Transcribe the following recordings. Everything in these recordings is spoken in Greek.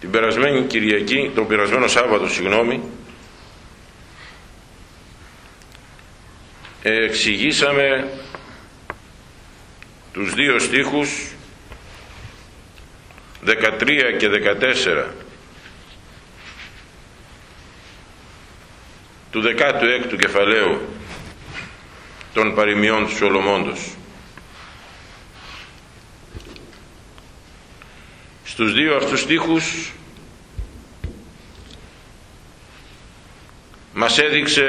την περασμένη Κυριακή, τον περασμένο Σάββατο, συγγνώμη, εξηγήσαμε τους δύο στίχους 13 και 14 του 16ου κεφαλαίου των παροιμιών του Σολομώντος. Στους δύο αυτούς στίχους μας έδειξε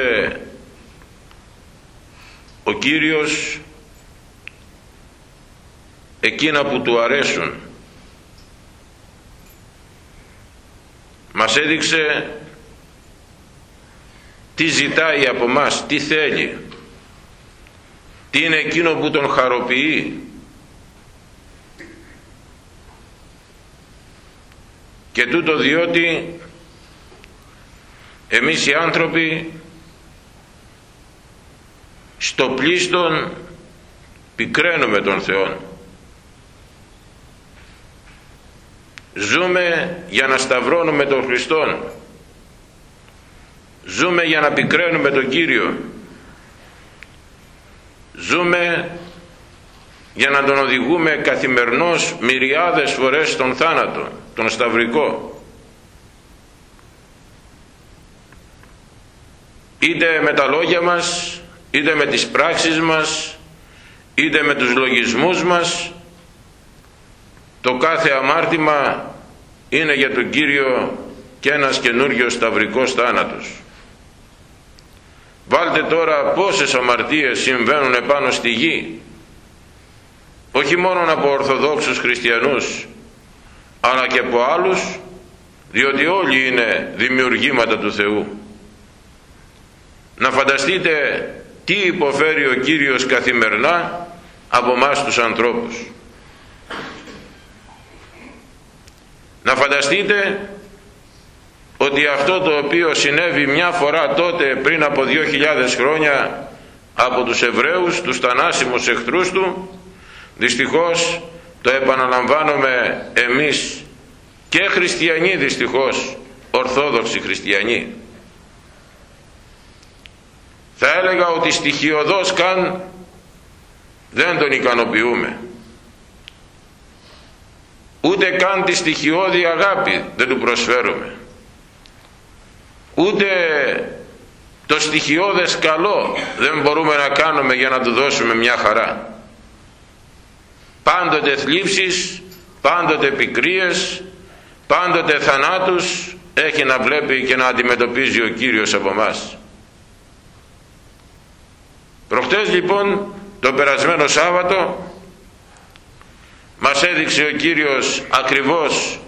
ο Κύριος εκείνα που του αρέσουν. Μας έδειξε τι ζητάει από μας, τι θέλει τι είναι εκείνο που τον χαροποιεί και τούτο διότι εμείς οι άνθρωποι στο πλήστον πικραίνουμε τον Θεό. Ζούμε για να σταυρώνουμε τον Χριστόν. Ζούμε για να πικραίνουμε τον Κύριο. Ζούμε για να τον οδηγούμε καθημερινώς μυριάδες φορές στον θάνατο τον σταυρικό. Είτε με τα λόγια μας είτε με τις πράξεις μας είτε με τους λογισμούς μας το κάθε αμάρτημα είναι για τον Κύριο και ένας καινούριος σταυρικός θάνατος. Βάλτε τώρα πόσες αμαρτίες συμβαίνουν επάνω στη γη όχι μόνο από Ορθοδόξους Χριστιανούς αλλά και από άλλους διότι όλοι είναι δημιουργήματα του Θεού. Να φανταστείτε τι υποφέρει ο Κύριος καθημερινά από μας τους ανθρώπους. Να φανταστείτε ότι αυτό το οποίο συνέβη μια φορά τότε πριν από 2.000 χρόνια από τους Εβραίους, τους θανάσιμους εχθρούς του δυστυχώς το επαναλαμβάνουμε εμείς και χριστιανοί δυστυχώς ορθόδοξοι χριστιανοί. Θα έλεγα ότι στοιχειοδός καν δεν τον ικανοποιούμε. Ούτε καν τη στοιχειώδη αγάπη δεν του προσφέρουμε. Ούτε το στοιχειώδες καλό δεν μπορούμε να κάνουμε για να του δώσουμε μια χαρά πάντοτε θλίψεις πάντοτε πικρίες πάντοτε θανάτους έχει να βλέπει και να αντιμετωπίζει ο Κύριος από μας προχτές λοιπόν το περασμένο Σάββατο μας έδειξε ο Κύριος ακριβώς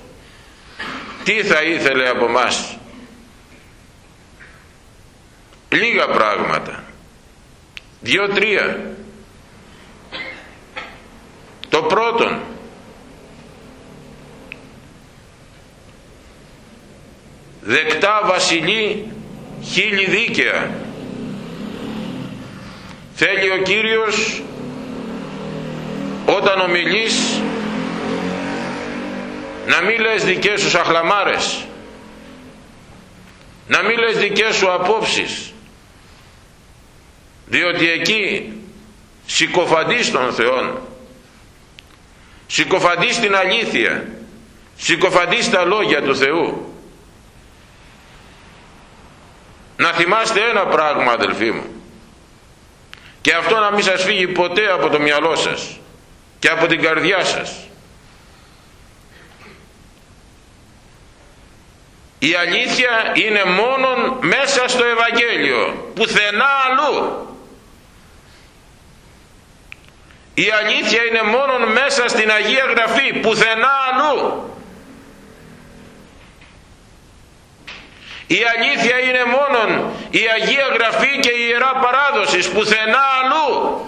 τι θα ήθελε από μας λίγα πράγματα. Δύο-τρία το πρώτον δεκτά βασιλεί χίλι δίκαια. Θέλει ο Κύριος όταν ομιλείς να μην λες δικές σου αχλαμάρες να μην λες δικές σου απόψεις διότι εκεί συκοφαντείς τον Θεό συκοφαντείς την αλήθεια. Συκοφαντείς τα λόγια του Θεού. Να θυμάστε ένα πράγμα αδελφοί μου. Και αυτό να μην σας φύγει ποτέ από το μυαλό σας και από την καρδιά σας. Η αλήθεια είναι μόνον μέσα στο Ευαγγέλιο πουθενά αλλού η αλήθεια είναι μόνον μέσα στην Αγία Γραφή πουθενά αλλού. Η αλήθεια είναι μόνον η Αγία Γραφή και η Ιερά Παράδοσης πουθενά αλλού.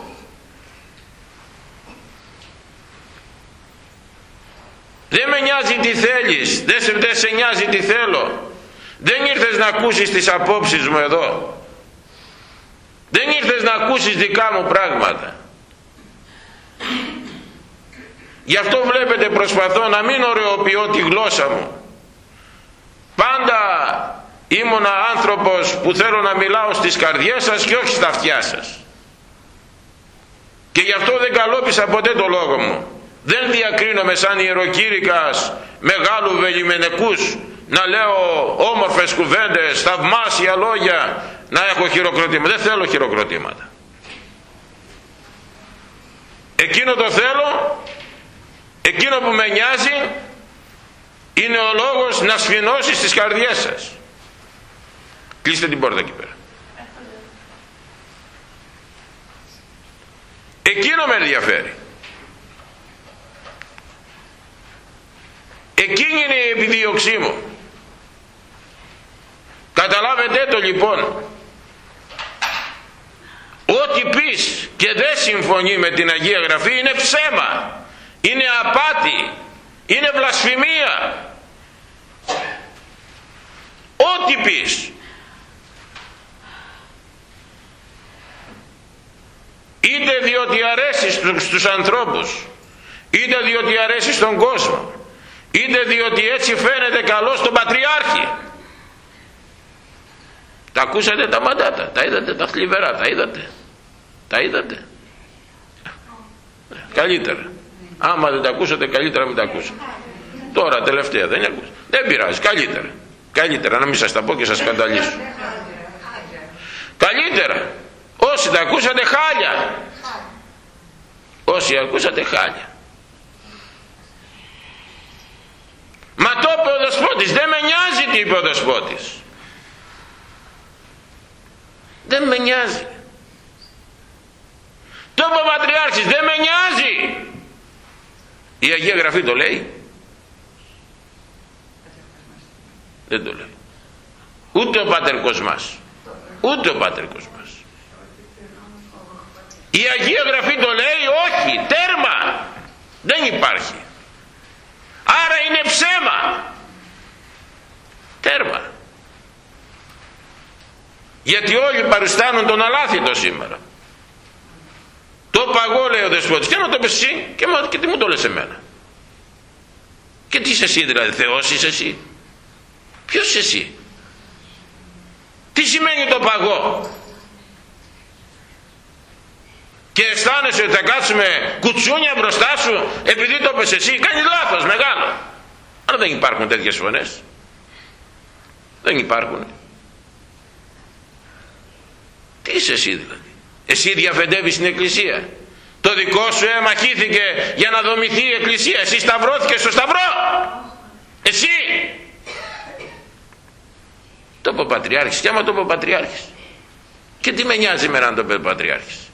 Δεν με νοιάζει τι θέλεις δεν σε, δεν σε νοιάζει τι θέλω. Δεν ήρθες να ακούσεις τις απόψεις μου εδώ. Δεν ήρθες να ακούσεις δικά μου πράγματα γι' αυτό βλέπετε προσπαθώ να μην ωρεοποιώ τη γλώσσα μου. Πάντα ήμουνα άνθρωπος που θέλω να μιλάω στις καρδιές σας και όχι στα αυτιά σας. Και γι' αυτό δεν καλόπισα ποτέ το λόγο μου. Δεν διακρίνομαι σαν ιεροκήρυκας μεγάλου βελιμενεκούς να λέω όμορφες κουβέντες, θαυμάσια λόγια να έχω χειροκροτήματα. Δεν θέλω χειροκροτήματα. Εκείνο το θέλω εκείνο που με νοιάζει είναι ο λόγος να σφινώσει στις καρδιές σας. Κλείστε την πόρτα εκεί πέρα. Εκείνο με ενδιαφέρει. Εκείνη είναι η επιδίωξή μου. Καταλάβετε το λοιπόν. Ό,τι πεις και δεν συμφωνεί με την Αγία Γραφή είναι ψέμα είναι απάτη. Είναι βλασφημία. Ό,τι πεις. Είτε διότι αρέσει στους ανθρώπους είτε διότι αρέσει στον κόσμο είτε διότι έτσι φαίνεται καλό στον Πατριάρχη. Τα ακούσατε τα μαντάτα τα είδατε τα θλιβερά τα είδατε τα είδατε. Καλύτερα άμα δεν τα ακούσατε καλύτερα μην τα ακούσατε τώρα τελευταία δεν ακούσατε δεν πειράζει καλύτερα. Καλύτερα να μην σας τα πω και σας σκανταλίσω. Καλύτερα. Όσοι τα ακούσατε χάλια. Όσοι ακούσατε χάλια. Μα το είπε ο Δεσπότης δεν με νοιάζει τι είπε ο Δεσπότης δεν με νοιάζει. Το είπε ο Πατριάρχης δεν με νοιάζει η Αγία Γραφή το λέει. Δεν το λέει. Ούτε ο Πάτερ Κοσμάς. Ούτε ο Πάτερ Κοσμάς. Η Αγία Γραφή το λέει όχι τέρμα. Δεν υπάρχει. Άρα είναι ψέμα. Τέρμα. Γιατί όλοι παριστάνουν τον αλάθητο σήμερα. το παγώ λέει ο δεσπότης και να το πες εσύ και, και τι μου το λες εμένα. Και τι είσαι εσύ δηλαδή Θεός είσαι εσύ. Ποιος είσαι εσύ; Τι σημαίνει το παγώ και αισθάνεσαι ότι θα κάτσουμε κουτσούνια μπροστά σου επειδή το πες εσύ. Κάνει λάθος μεγάλο. Αλλά δεν υπάρχουν τέτοιες φωνές. Δεν υπάρχουν. Τι είσαι εσύ δηλαδή; Εσύ διαφεντεύεις στην εκκλησία. Το δικό σου αίμα χύθηκε για να δομηθεί η εκκλησία. Εσύ σταυρώθηκες στο σταυρό. Εσύ. Το είπε ο Πατριάρχης και άμα το είπε ο Πατριάρχης και τι με νοιάζει με να το πει ο Πατριάρχης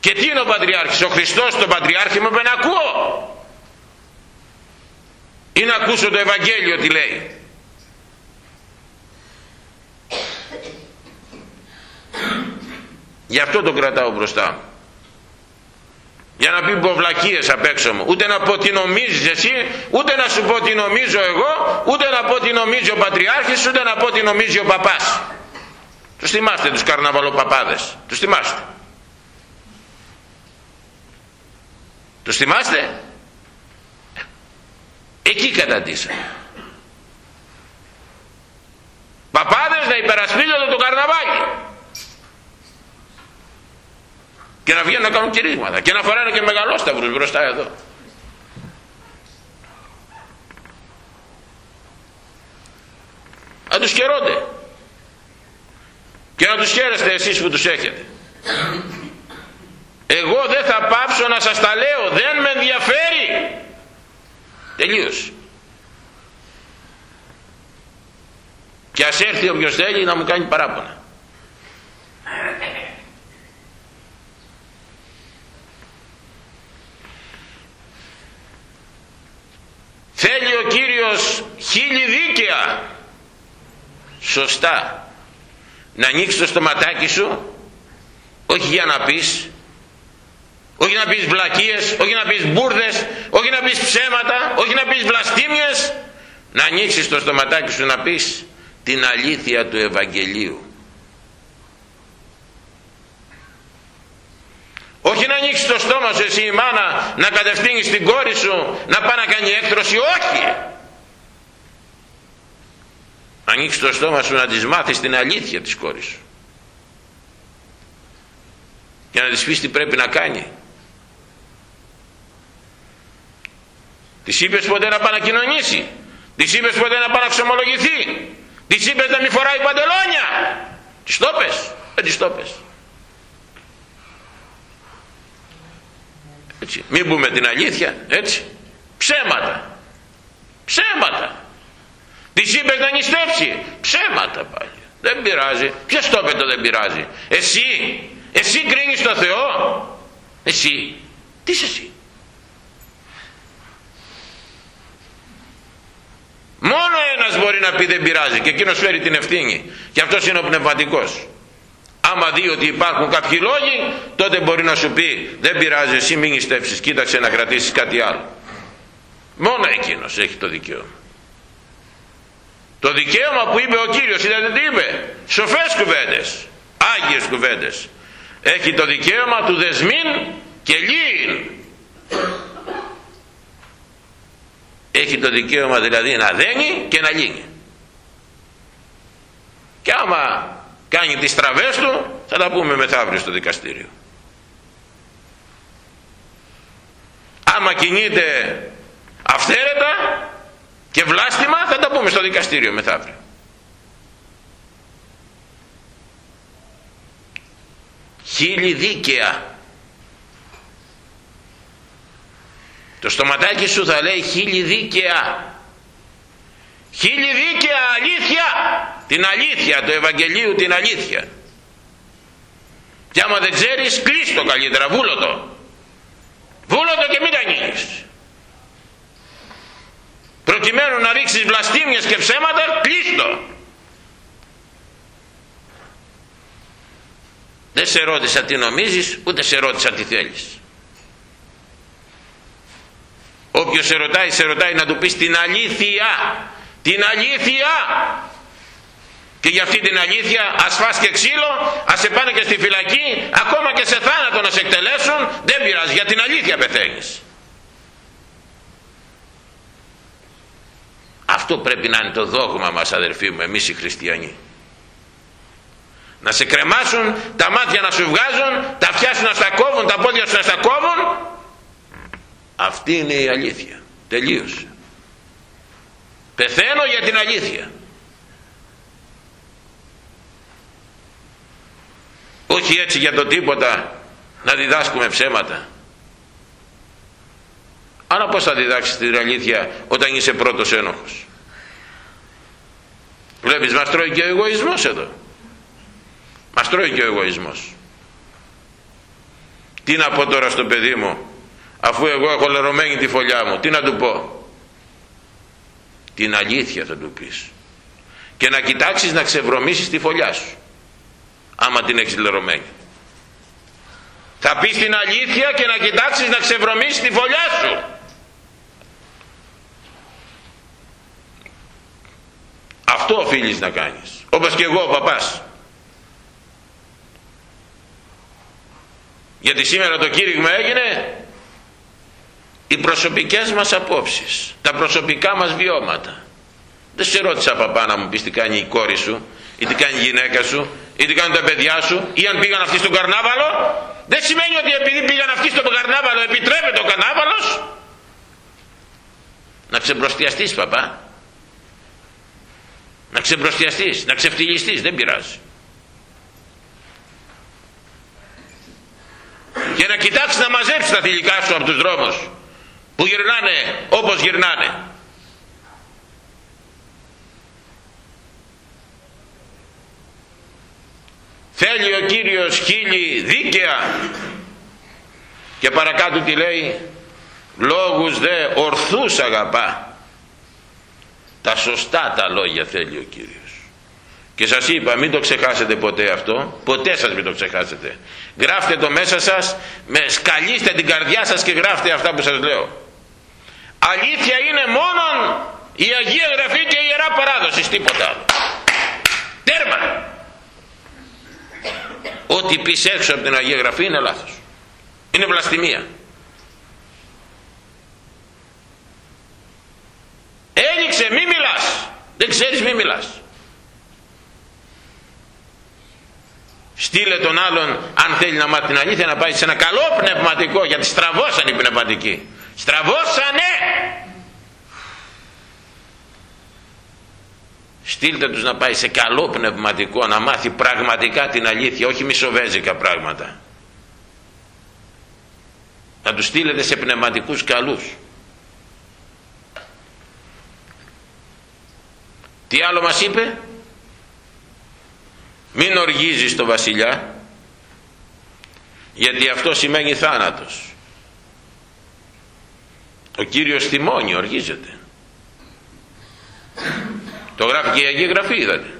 και τι είναι ο Πατριάρχης ο Χριστός τον Πατριάρχη μου είπε να ακούω. Ή να ακούσω το Ευαγγέλιο τι λέει γι' αυτό το κρατάω μπροστά. Μου για να πει ποβλακίες απ' έξω μου. Ούτε να πω τι νομίζεις εσύ ούτε να σου πω τι νομίζω εγώ ούτε να πω τι νομίζει ο Πατριάρχης ούτε να πω τι νομίζει ο παπάς. Τους θυμάστε τους καρναβαλοπαπάδες. Τους θυμάστε. Τους θυμάστε; Εκεί καταντήσαμε παπάδες να υπερασπίζονται το καρναβάλι και να βγαίνουν να κάνουν κηρύγματα. Και να φοράνε και μεγαλόσταυρους μπροστά εδώ. Να τους χαιρόνται. Και να τους χαίρεστε εσείς που τους έχετε. Εγώ δεν θα πάψω να σας τα λέω. Δεν με ενδιαφέρει. Τελείως και ας έρθει όποιος θέλει να μου κάνει παράπονα θέλει ο Κύριος χίλι δίκαια. Σωστά. Να ανοίξεις το στοματάκι σου όχι για να πεις όχι να πεις βλακίες όχι να πεις μπουρδες όχι να πεις ψέματα όχι να πεις βλαστήμιες. Να ανοίξεις το στοματάκι σου να πεις την αλήθεια του Ευαγγελίου όχι να ανοίξεις το στόμα σου εσύ η μάνα να κατευθύνεις την κόρη σου να πάει να κάνει έκτρωση όχι! Ανοίξεις το στόμα σου να της μάθεις την αλήθεια της κόρης σου. Για να της πεις τι πρέπει να κάνει. Της είπες ποτέ να πάει να κοινωνήσει της είπες ποτέ να πάει να ξομολογηθεί της είπες να μην φοράει παντελόνια. Της το πες. Δεν της το πες έτσι. Μην πούμε την αλήθεια έτσι. Ψέματα. Ψέματα. Της είπες να νηστεύσει ψέματα πάλι. Δεν πειράζει. Ποιος το είπε το δεν πειράζει εσύ. Εσύ κρίνεις το Θεό. Εσύ. Τι είσαι εσύ; Μόνο ένας μπορεί να πει δεν πειράζει και εκείνος φέρει την ευθύνη. Και αυτός είναι ο πνευματικός άμα δει ότι υπάρχουν κάποιοι λόγοι τότε μπορεί να σου πει δεν πειράζει εσύ μην νηστεύσεις κοίταξε να κρατήσεις κάτι άλλο μόνο εκείνος έχει το δικαίωμα. Το δικαίωμα που είπε ο Κύριος είδατε τι είπε; Σοφές κουβέντες άγιες κουβέντες. Έχει το δικαίωμα του δεσμήν και λύν έχει το δικαίωμα δηλαδή να δένει και να λύνει. Και άμα κάνει τις τραβές του θα τα πούμε μεθαύριο στο δικαστήριο. Άμα κινείται αυθαίρετα και βλάστημα θα τα πούμε στο δικαστήριο μεθαύριο. Χίλι δίκαια. Το στοματάκι σου θα λέει χίλι δίκαια χίλι δίκαια αλήθεια. Την αλήθεια του Ευαγγελίου την αλήθεια. Και άμα δεν ξέρεις κλείστο καλύτερα βούλω το. Βούλω το και μην τα ανοίγεις προκειμένου να ρίξεις βλαστήμιες και ψέματα κλείστο δεν σε ρώτησα τι νομίζεις ούτε σε ρώτησα τι θέλεις. Όποιος σε ρωτάει σε ρωτάει να του πεις την αλήθεια την αλήθεια. Και για αυτή την αλήθεια ας φας και ξύλο ας σε πάνε και στη φυλακή ακόμα και σε θάνατο να σε εκτελέσουν δεν πειράζει για την αλήθεια πεθαίνεις. Αυτό πρέπει να είναι το δόγμα μας αδερφοί μου εμείς οι χριστιανοί. Να σε κρεμάσουν τα μάτια να σου βγάζουν τα αυτιά σου να στα κόβουν τα πόδια σου να στα κόβουν. Αυτή είναι η αλήθεια. Τελείωσε πεθαίνω για την αλήθεια. Όχι έτσι για το τίποτα να διδάσκουμε ψέματα. Αλλά πως θα διδάξεις την αλήθεια όταν είσαι πρώτος ένοχος; Βλέπεις μας τρώει και ο εγωισμός εδώ. Μας τρώει και ο εγωισμός. Τι να πω τώρα στο παιδί μου αφού εγώ έχω λερωμένη τη φωλιά μου τι να του πω; Την αλήθεια θα του πεις. Και να κοιτάξεις να ξεβρωμίσεις τη φωλιά σου άμα την έχεις λερωμένη. Θα πεις την αλήθεια και να κοιτάξεις να ξεβρωμίσεις τη φωλιά σου. Αυτό οφείλεις να κάνεις όπως και εγώ ο παπάς. Γιατί σήμερα το κήρυγμα έγινε οι προσωπικές μας απόψεις τα προσωπικά μας βιώματα. Δεν σε ρώτησα παπά να μου πεις τι κάνει η κόρη σου ή τι κάνει η γυναίκα σου ή τι κάνουν τα παιδιά σου ή αν πήγαν αυτοί στον καρνάβαλο. Δεν σημαίνει ότι επειδή πήγαν αυτοί στον καρνάβαλο επιτρέπεται ο καρνάβαλος. Να ξεμπροστιαστείς παπά. Να ξεμπροστιαστείς να ξεφτυλιστείς δεν πειράζει. Και να κοιτάξεις να μαζέψεις τα θηλυκά σου από τους δρόμους που γυρνάνε όπως γυρνάνε. Θέλει ο Κύριος χίλι δίκαια. Και παρακάτω τι λέει λόγους δε ορθούς αγαπά τα σωστά τα λόγια θέλει ο Κύριος. Και σας είπα μην το ξεχάσετε ποτέ αυτό. Ποτέ σας μην το ξεχάσετε. Γράφτε το μέσα σας με σκαλίστε την καρδιά σας και γράφτε αυτά που σας λέω αλήθεια είναι μόνο η Αγία Γραφή και η Ιερά Παράδοση τίποτα άλλο. Τέρμα. Ό,τι πεις έξω από την Αγία Γραφή είναι λάθος. Είναι βλαστημία. Έριξε, μη μιλάς. Δεν ξέρεις μη μιλάς. Στείλε τον άλλον αν θέλει να μάθει την αλήθεια να πάει σε ένα καλό πνευματικό γιατί στραβώσαν οι πνευματικοί στραβώσανε! Στείλτε τους να πάει σε καλό πνευματικό να μάθει πραγματικά την αλήθεια όχι μισοβέζικα πράγματα. Να τους στείλετε σε πνευματικούς καλούς. Τι άλλο μας είπε; Μην οργίζεις το βασιλιά γιατί αυτό σημαίνει θάνατος ο Κύριος θυμώνει οργίζεται. Το γράφει και η Αγία Γραφή είδατε.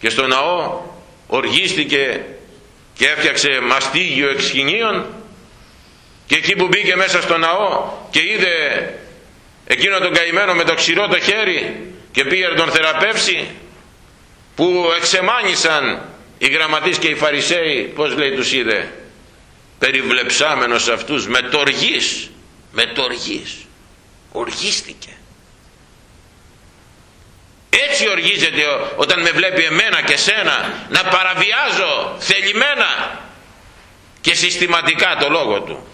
Και στο ναό οργίστηκε και έφτιαξε μαστίγιο εξχυνίων και εκεί που μπήκε μέσα στο ναό και είδε εκείνο τον καημένο με το ξηρό το χέρι και πήγε να τον θεραπεύσει που εξεμάνησαν οι γραμματείς και οι φαρισαίοι πως λέει τους είδε περιβλεψάμενος αυτούς με τοργής με τοργής οργίστηκε. Έτσι οργίζεται όταν με βλέπει εμένα και σένα να παραβιάζω θελημένα και συστηματικά το λόγο του.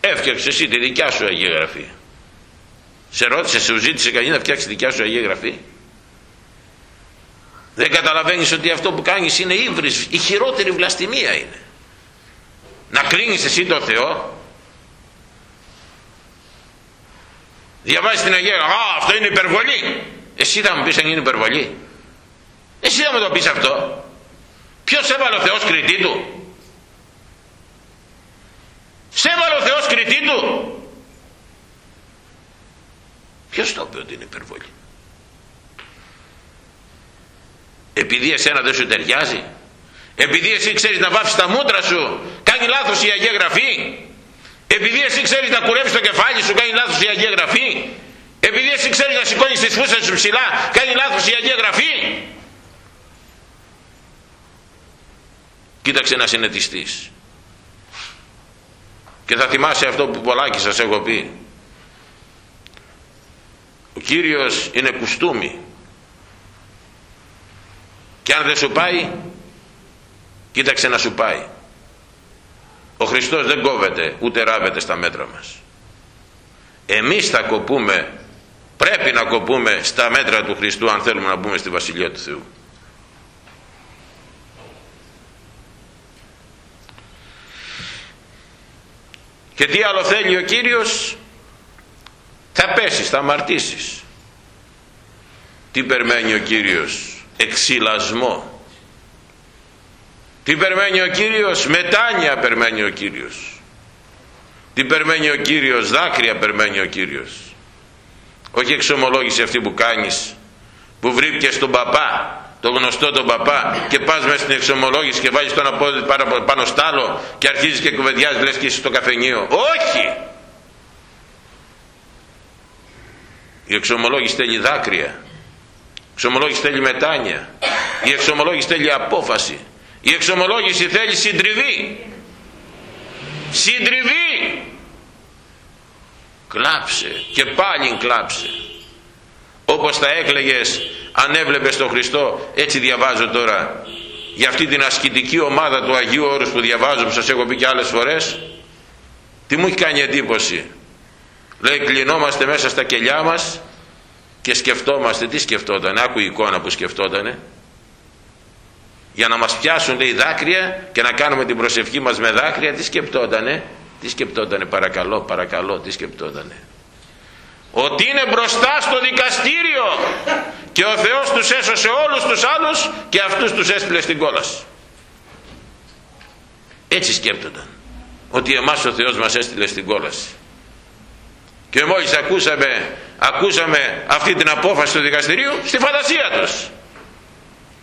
Έφτιαξε εσύ τη δικιά σου Αγία Γραφή. Σε ρώτησε, σε ζήτησε κανείς να φτιάξει τη δικιά σου Αγία Γραφή. Δεν καταλαβαίνεις ότι αυτό που κάνεις είναι ύβρις. Η χειρότερη βλαστημία είναι να κλείνεις εσύ τον Θεό. Διαβάζεις την Αγία Α αυτό είναι υπερβολή. Εσύ θα μου πεις αν είναι υπερβολή. Εσύ θα μου το πεις αυτό. Ποιος έβαλε ο Θεός κριτή του; Σε έβαλε ο Θεός κριτή του. Ποιος το είπε ότι είναι υπερβολή; Επειδή εσένα δεν σου ταιριάζει επειδή εσύ ξέρεις να βάφεις τα μούτρα σου κάνει λάθος η Αγία Γραφή. Επειδή εσύ ξέρεις να κουρεύεις το κεφάλι σου κάνει λάθος η Αγία Γραφή. Επειδή εσύ ξέρεις να σηκώνεις τις φούσες σου ψηλά κάνει λάθος η Αγία Γραφή. Κοίταξε να συνετιστείς. Και θα θυμάσαι αυτό που πολλάκι σας έχω πει. Ο Κύριος είναι κουστούμι. Και αν δεν σου πάει κοίταξε να σου πάει ο Χριστός δεν κόβεται ούτε ράβεται στα μέτρα μας. Εμείς θα κοπούμε πρέπει να κοπούμε στα μέτρα του Χριστού αν θέλουμε να μπούμε στη Βασιλεία του Θεού. Και τι άλλο θέλει ο Κύριος; Θα πέσεις, θα αμαρτήσεις. Τι περιμένει ο Κύριος; Εξυλασμό τι περιμένει ο Κύριος μετάνια περιμένει ο Κύριος. Τι περιμένει ο Κύριος δάκρυα περιμένει ο Κύριος. Όχι εξομολόγηση αυτή που κάνεις που βρήκες στον παπά το γνωστό τον παπά και πας μέσα στην εξομολόγηση και βάλεις τον απόδειο πάνω, πάνω στ' άλλο και αρχίζεις και κουβεντιάζεις λες και είσαι στο καφενείο. Όχι! Η εξομολόγηση θέλει δάκρυα. Η εξομολόγηση θέλει μετάνια η εξομολόγηση θέλει απόφαση η εξομολόγηση θέλει συντριβή. Συντριβή! Κλάψε και πάλι κλάψε. Όπως θα έκλεγες αν έβλεπες τον Χριστό έτσι διαβάζω τώρα. Για αυτή την ασκητική ομάδα του Αγίου Όρους που διαβάζω που σας έχω πει και άλλες φορές τι μου έχει κάνει εντύπωση. Λέει κλεινόμαστε μέσα στα κελιά μας και σκεφτόμαστε τι σκεφτόταν άκου η εικόνα που σκεφτότανε για να μας πιάσουν λέει δάκρυα και να κάνουμε την προσευχή μας με δάκρυα τι σκεπτότανε; Τι σκεπτότανε παρακαλώ παρακαλώ τι σκεπτότανε; Ότι είναι μπροστά στο δικαστήριο και ο Θεός τους έσωσε όλους τους άλλους και αυτούς τους έστειλε στην κόλαση. Έτσι σκέπτονταν ότι εμάς ο Θεός μας έστειλε στην κόλαση. Και μόλις ακούσαμε, ακούσαμε αυτή την απόφαση του δικαστηρίου στη φαντασία τους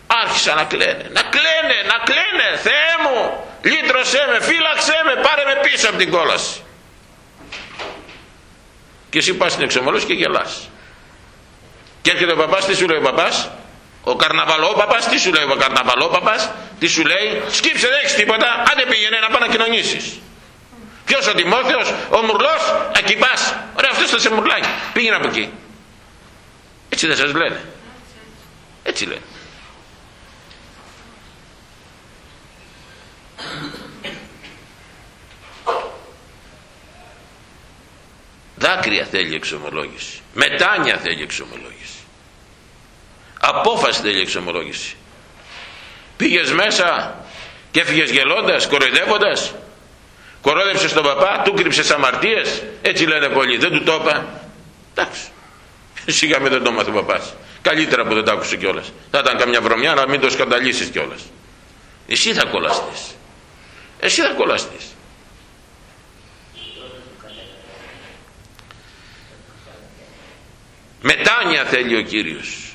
άρχισαν να κλαίνε. Να κλαίνε, να κλαίνε Θεέ μου. Λύτρωσέ με, φύλαξέ με πάρε με πίσω από την κόλαση. Και εσύ πας στην εξομολόγηση και γελάς. Και έρχεται ο παπάς τι σου λέει ο παπάς; Ο καρναβαλό παπάς τι σου λέει ο καρναβαλό παπάς; Τι σου λέει; Σκύψε δεν έχεις τίποτα. Άντε πήγαινε να πάει να κοινωνήσεις ποιος ο Τιμόθεος ο Μουρλός; Εκεί πας. Ωραία αυτός θα σε μουρλάκι πήγαινε από εκεί. Έτσι δεν σας λένε. Έτσι λένε Δάκρυα θέλει εξομολόγηση. Μετάνια θέλει εξομολόγηση. Απόφαση θέλει εξομολόγηση. Πήγες μέσα και φύγες γελώντας, κοροϊδεύοντας. Κορόδεψες τον παπά, του κρύψες αμαρτίες. Έτσι λένε πολλοί, δεν του το είπα. Εντάξει. Σιγά με δεν το μάθει ο παπάς. Καλύτερα που δεν το άκουσε κιόλας. Θα ήταν καμιά βρωμιά να μην το σκανταλίσει κιόλας. Εσύ θα κολλαστείς εσύ θα κολλαστείς μετάνοια θέλει ο Κύριος.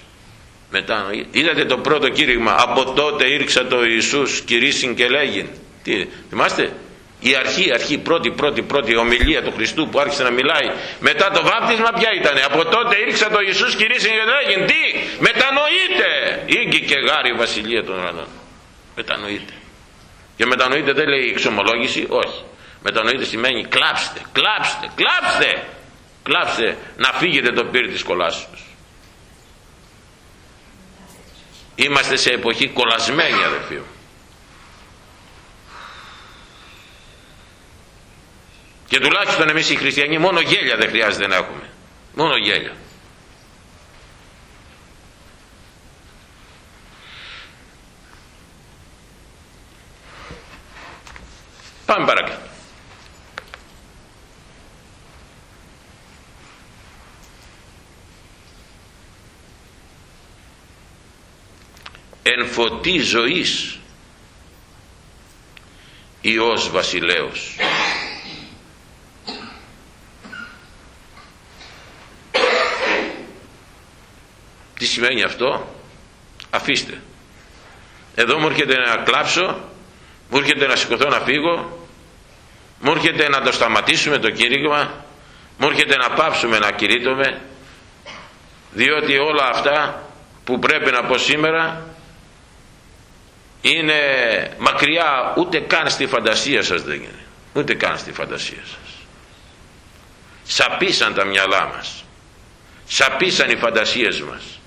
Μετά είδατε το πρώτο κήρυγμα. Από τότε ήρξα το Ιησούς κηρύσιν και λέγειν. Τι θυμάστε; Η αρχή, αρχή, πρώτη, πρώτη, πρώτη ομιλία του Χριστού που άρχισε να μιλάει. Μετά το βάπτισμα ποια ήταν από τότε ήρξα το Ιησούς κηρύσιν και λέγειν. Τι; Μετανοείτε ήγγι και γάρι η βασιλεία των ουρανών. Μετανοείτε και μετανοείτε δεν λέει εξομολόγηση όχι. Μετανοείτε σημαίνει κλάψτε κλάψτε κλάψτε! Κλάψτε να φύγετε το πύρι της κολάσεως. Είμαστε σε εποχή κολλασμένη αδερφοί μου. Και τουλάχιστον εμείς οι χριστιανοί μόνο γέλια δεν χρειάζεται να έχουμε. Μόνο γέλια πάμε παρακάτω εν φωτή ζωής Υιός Βασιλέος τι σημαίνει αυτό; Αφήστε. Εδώ μου έρχεται να κλάψω μου έρχεται να σηκωθώ να φύγω. Μου έρχεται να το σταματήσουμε το κήρυγμα. Μου έρχεται να πάψουμε να κηρύττουμε. Διότι όλα αυτά που πρέπει να πω σήμερα είναι μακριά ούτε καν στη φαντασία σας δεν είναι. Ούτε καν στη φαντασία σας. Σαπίσαν τα μυαλά μας. Σαπίσαν οι φαντασίες μας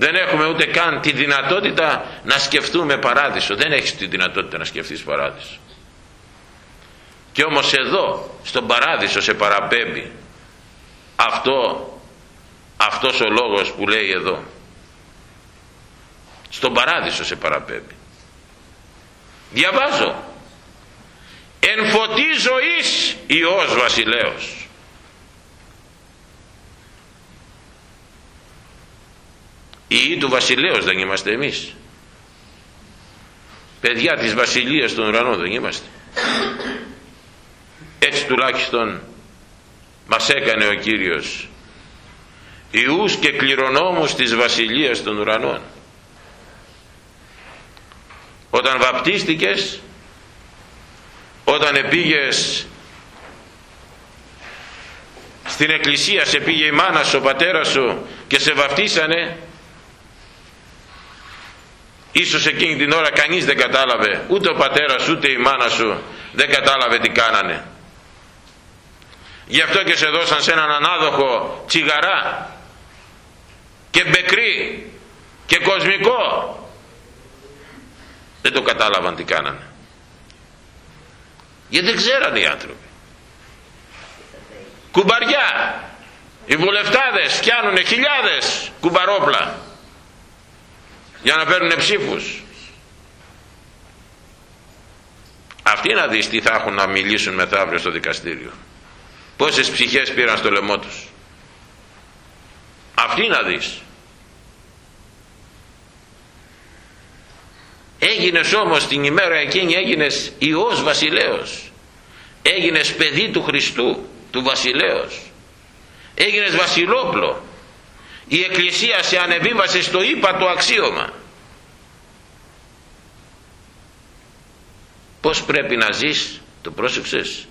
δεν έχουμε ούτε καν τη δυνατότητα να σκεφτούμε παράδεισο. Δεν έχεις τη δυνατότητα να σκεφτείς παράδεισο. Και όμως εδώ στον παράδεισο σε παραπέμπει αυτό αυτός ο λόγος που λέει εδώ. Στον παράδεισο σε παραπέμπει. Διαβάζω. Εν φωτή ζωής Υιός Βασιλέος οι Υιοί του Βασιλέως δεν είμαστε εμείς. Παιδιά της Βασιλείας των ουρανών δεν είμαστε. Έτσι τουλάχιστον μας έκανε ο Κύριος Ιούς και κληρονόμους της Βασιλείας των ουρανών. Όταν βαπτίστηκες όταν επήγες στην εκκλησία σε πήγε η μάνα σου ο πατέρας σου και σε βαπτίσανε ίσως εκείνη την ώρα κανείς δεν κατάλαβε ούτε ο πατέρας ούτε η μάνα σου δεν κατάλαβε τι κάνανε. Γι' αυτό και σε δώσαν σε έναν ανάδοχο τσιγαρά και μπεκρή και κοσμικό. Δεν το κατάλαβαν τι κάνανε. Γιατί δεν ξέρανε οι άνθρωποι. Κουμπαριά. Οι βουλευτάδες φτιάνουνε χιλιάδες κουμπαρόπλα για να παίρνουν ψήφους. Αυτοί να δεις τι θα έχουν να μιλήσουν μεθαύριο στο δικαστήριο. Πόσες ψυχές πήραν στο λαιμό τους. Αυτοί να δεις. Έγινες όμως την ημέρα εκείνη έγινες Υιός Βασιλέος έγινες παιδί του Χριστού του Βασιλέως. Έγινες βασιλόπλο η Εκκλησία σε ανεβίβασε στο ύπατο αξίωμα. Πως πρέπει να ζεις το πρόσεξες;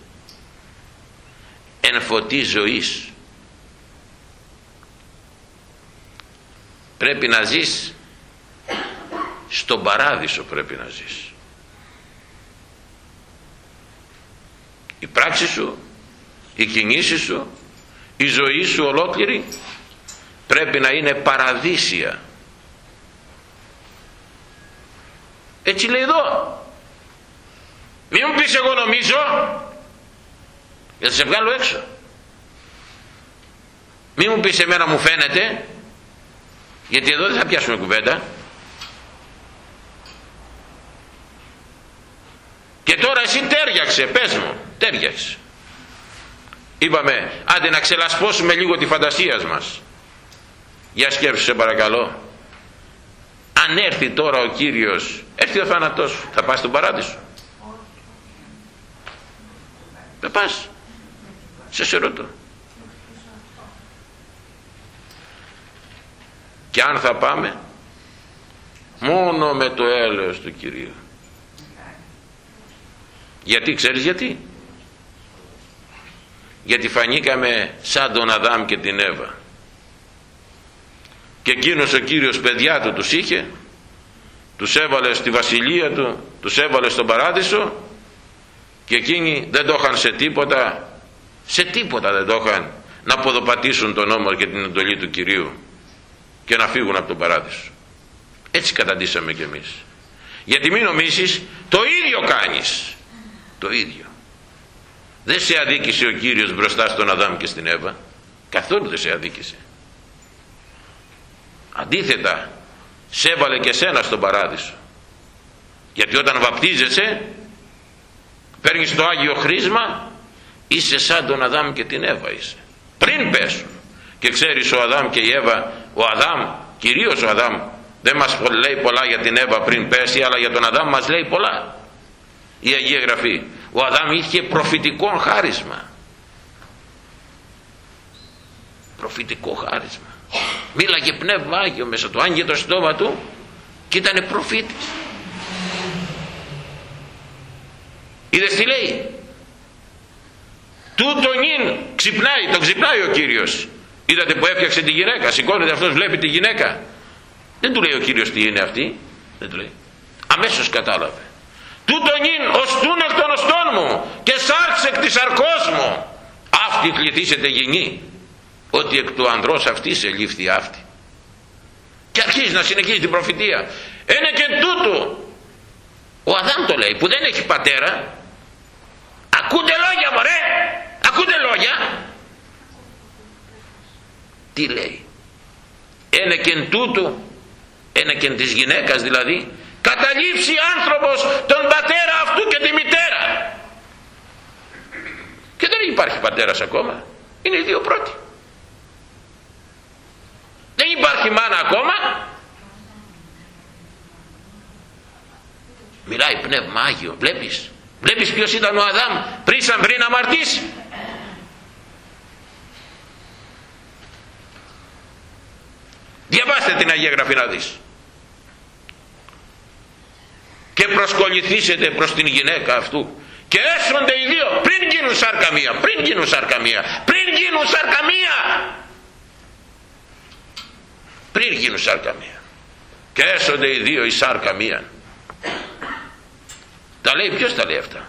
Εν φωτή ζωής. Πρέπει να ζεις στον παράδεισο πρέπει να ζεις. Η πράξη σου η κινήση σου η ζωή σου ολόκληρη πρέπει να είναι παραδείσια. Έτσι λέει εδώ. Μην μου πεις εγώ νομίζω γιατί σε βγάλω έξω. Μη μου πεις εμένα μου φαίνεται γιατί εδώ δεν θα πιάσουμε κουβέντα. Και τώρα εσύ τέριαξε πες μου τέριαξε. Είπαμε άντε να ξελασπώσουμε λίγο τη φαντασία μας για σκέψου σε παρακαλώ. Αν έρθει τώρα ο Κύριος έρθει ο θάνατός σου. Θα πας στον παράδεισο. Θα πας. Σε σε ρωτώ. Και αν θα πάμε μόνο με το έλεος του Κυρίου. Γιατί ξέρεις γιατί; Γιατί φανήκαμε σαν τον Αδάμ και την Εύα και εκείνος ο Κύριος παιδιά του τους είχε τους έβαλε στη βασιλεία του τους έβαλε στον παράδεισο και εκείνοι δεν το είχαν σε τίποτα σε τίποτα δεν το είχαν να ποδοπατήσουν τον νόμο και την εντολή του Κυρίου και να φύγουν από τον παράδεισο. Έτσι καταντήσαμε κι εμείς. Γιατί μην νομίσεις το ίδιο κάνεις. Το ίδιο. Δεν σε αδίκησε ο Κύριος μπροστά στον Αδάμ και στην Εύα. Καθόλου δεν σε αδίκησε αντίθετα σε έβαλε και σένα στον παράδεισο. Γιατί όταν βαπτίζεσαι παίρνεις το Άγιο Χρήσμα είσαι σαν τον Αδάμ και την Εύα είσαι. Πριν πέσουν. Και ξέρεις ο Αδάμ και η Εύα ο Αδάμ κυρίως ο Αδάμ δεν μας λέει πολλά για την Εύα πριν πέσει αλλά για τον Αδάμ μας λέει πολλά. Η Αγία Γραφή ο Αδάμ είχε προφητικό χάρισμα. Προφητικό χάρισμα μίλαγε πνεύμα Άγιο μέσα του άγγε το στόμα του και ήταν προφήτης. Είδες τι λέει; Τούτο νυν ξυπνάει τον ξυπνάει ο Κύριος. Είδατε που έφτιαξε τη γυναίκα σηκώνεται αυτός βλέπει τη γυναίκα. Δεν του λέει ο Κύριος τι είναι αυτή. Δεν του λέει. Αμέσως κατάλαβε. Τούτο νυν οστούν εκ των οστών μου και σάρξ εκ της αρκός μου. Αυτή κληθήσετε γενή ότι εκ του ανδρός αυτής σε λήφθη αυτή και αρχίζει να συνεχίζει την προφητεία. Είναι και τούτο. Ο Αδάμ το λέει που δεν έχει πατέρα. Ακούτε λόγια μωρέ. Ακούτε λόγια. Τι λέει. Ένα και τούτο ένα και της γυναίκας δηλαδή καταλήψει άνθρωπος τον πατέρα αυτού και τη μητέρα. Και δεν υπάρχει πατέρας ακόμα. Είναι οι δύο πρώτοι δεν υπάρχει μάνα ακόμα. Μιλάει πνεύμα Άγιο. Βλέπεις. Βλέπεις ποιος ήταν ο Αδάμ πριν σαν πριν αμαρτήσει διαβάστε την Αγία Γραφή να δεις. Και προσκοληθήσετε προς την γυναίκα αυτού. Και έσονται οι δύο. Πριν γίνουν σάρκα μία πριν γίνουν σάρκα μία πριν γίνουν σάρκα μία πριν γίνουν σάρκα μία. Και έσονται οι δύο η σάρκα μία τα λέει ποιος τα λέει αυτά;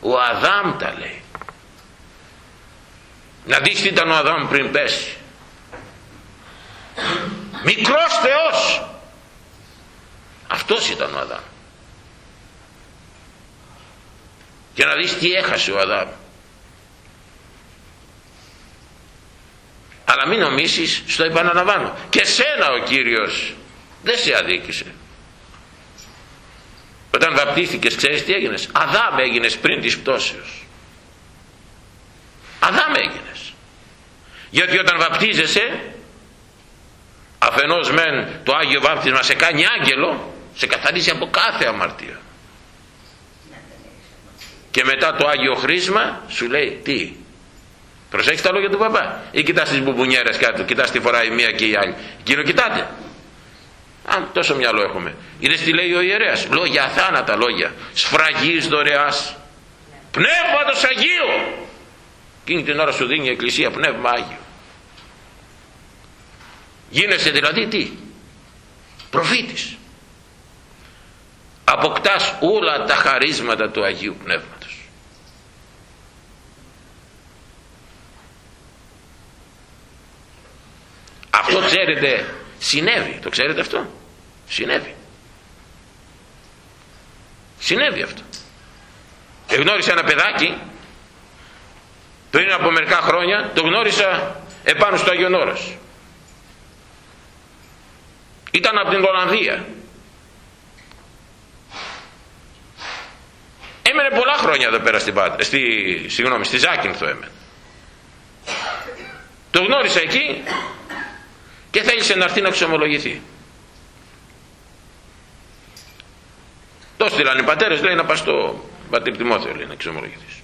Ο Αδάμ τα λέει. Να δεις τι ήταν ο Αδάμ πριν πέσει. Μικρός Θεός. Αυτός ήταν ο Αδάμ. Και να δεις τι έχασε ο Αδάμ αλλά μην νομίσεις στο επαναλαμβάνω. Και σένα ο Κύριος δεν σε αδίκησε. Όταν βαπτίστηκες ξέρεις τι έγινες; Αδάμ έγινες πριν της πτώσεως. Αδάμ έγινες. Γιατί όταν βαπτίζεσαι αφενός μεν το Άγιο Βάπτισμα σε κάνει άγγελο σε καθαρίζει από κάθε αμαρτία. Και μετά το Άγιο Χρήσμα σου λέει τι; Προσέχεις τα λόγια του παπά ή κοιτάς τις μπουμπουνιέρες κάτω κοιτάς τη φοράει η μία και η άλλη. Εκείνο κοιτάτε. Αν τόσο μυαλό έχουμε. Είδες τι λέει ο ιερέας. Λόγια αθάνατα λόγια. Σφραγής δωρεάς. Πνεύματος Αγίου. Εκείνη την ώρα σου δίνει η Εκκλησία πνεύμα Άγιο. Γίνεσαι δηλαδή τι; Προφήτης. Αποκτάς όλα τα χαρίσματα του Αγίου Πνεύματος αυτό ξέρετε συνέβη το ξέρετε αυτό; Συνέβη συνέβη αυτό γνώρισα ένα παιδάκι πριν από μερικά χρόνια το γνώρισα επάνω στο Άγιον Όρος. Ήταν από την Ολλανδία. Έμενε πολλά χρόνια εδώ πέρα στη, στη, συγγνώμη, στη Ζάκυνθο έμενε. Το γνώρισα εκεί και θέλησε να έρθει να ξομολογηθεί. Το στείλαν οι πατέρες λέει να πας στο πατήρ Τιμόθεο λέει να ξομολογηθείς.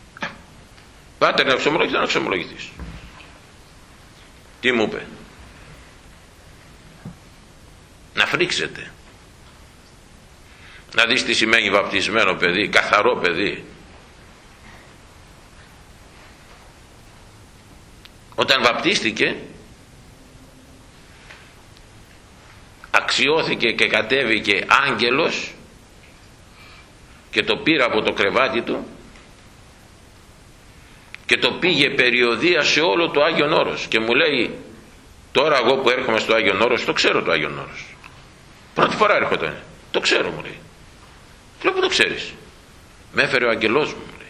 Πάτερ να ξομολογηθείς να ξομολογηθείς. Τι μου είπε; Να φρίξετε. Να δεις τι σημαίνει βαπτισμένο παιδί, καθαρό παιδί. Όταν βαπτίστηκε αξιώθηκε και κατέβηκε άγγελος και το πήρε από το κρεβάτι του και το πήγε περιοδία σε όλο το Άγιον Όρος και μου λέει τώρα εγώ που έρχομαι στο Άγιον Όρος το ξέρω το Άγιον Όρος πρώτη φορά έρχονται το ξέρω μου λέει λέω που το ξέρεις; Με έφερε ο αγγελός μου, μου λέει.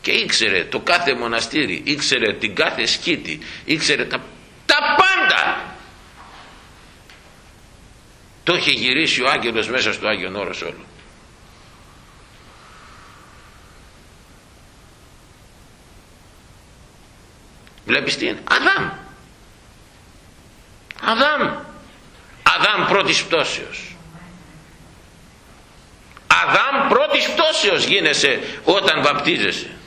και ήξερε το κάθε μοναστήρι ήξερε την κάθε σκήτη ήξερε τα, τα πάντα. Το είχε γυρίσει ο άγγελος μέσα στο Άγιον Όρος όλο. Βλέπεις τι είναι; Αδάμ. Αδάμ. Αδάμ πρώτης πτώσεως. Αδάμ πρώτης πτώσεως γίνεσαι όταν βαπτίζεσαι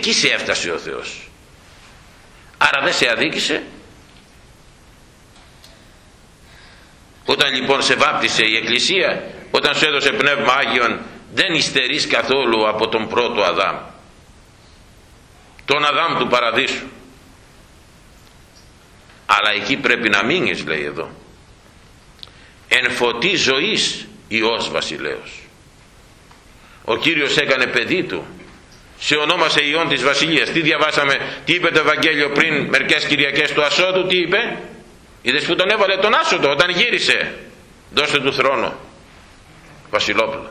εκεί σε έφτασε ο Θεός. Άρα δεν σε αδίκησε. Όταν λοιπόν σε βάπτισε η Εκκλησία όταν σου έδωσε Πνεύμα Άγιον δεν υστερείς καθόλου από τον πρώτο Αδάμ. Τον Αδάμ του Παραδείσου. Αλλά εκεί πρέπει να μείνεις λέει εδώ. Εν φωτή ζωής Υιός Βασιλέος ο Κύριος έκανε παιδί του σε ονόμασε Υιόν της Βασιλείας. Τι διαβάσαμε τι είπε το Ευαγγέλιο πριν μερικές Κυριακές του Ασώτου τι είπε; Είδες που τον έβαλε τον Άσωτο όταν γύρισε. Δώστε του θρόνο βασιλόπουλο.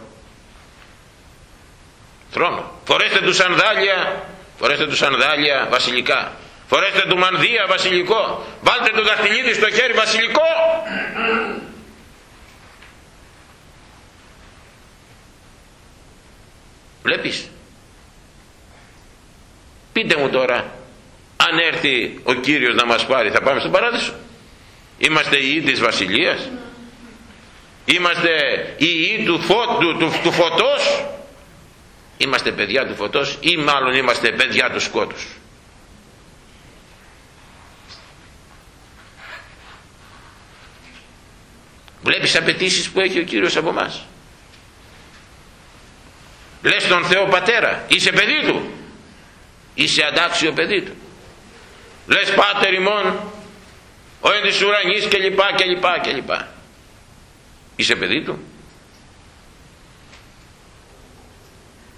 Θρόνο. Φορέστε του σανδάλια φορέστε του σανδάλια βασιλικά. Φορέστε του μανδύα βασιλικό. Βάλτε το δαχτυλίδι στο χέρι βασιλικό. Βλέπεις; Πείτε μου τώρα αν έρθει ο Κύριος να μας πάρει θα πάμε στον παράδεισο. Είμαστε οι ιοί της βασιλείας. Είμαστε οι ιοί του, φω, του, του, του φωτός. Είμαστε παιδιά του φωτός ή μάλλον είμαστε παιδιά του σκότους. Βλέπεις απαιτήσεις που έχει ο Κύριος από μας; Λες τον Θεό Πατέρα είσαι παιδί του είσαι αντάξιο παιδί του. Λες πάτερ ημών ο εν της ουρανής και λοιπά και λοιπά και λοιπά. Είσαι παιδί του.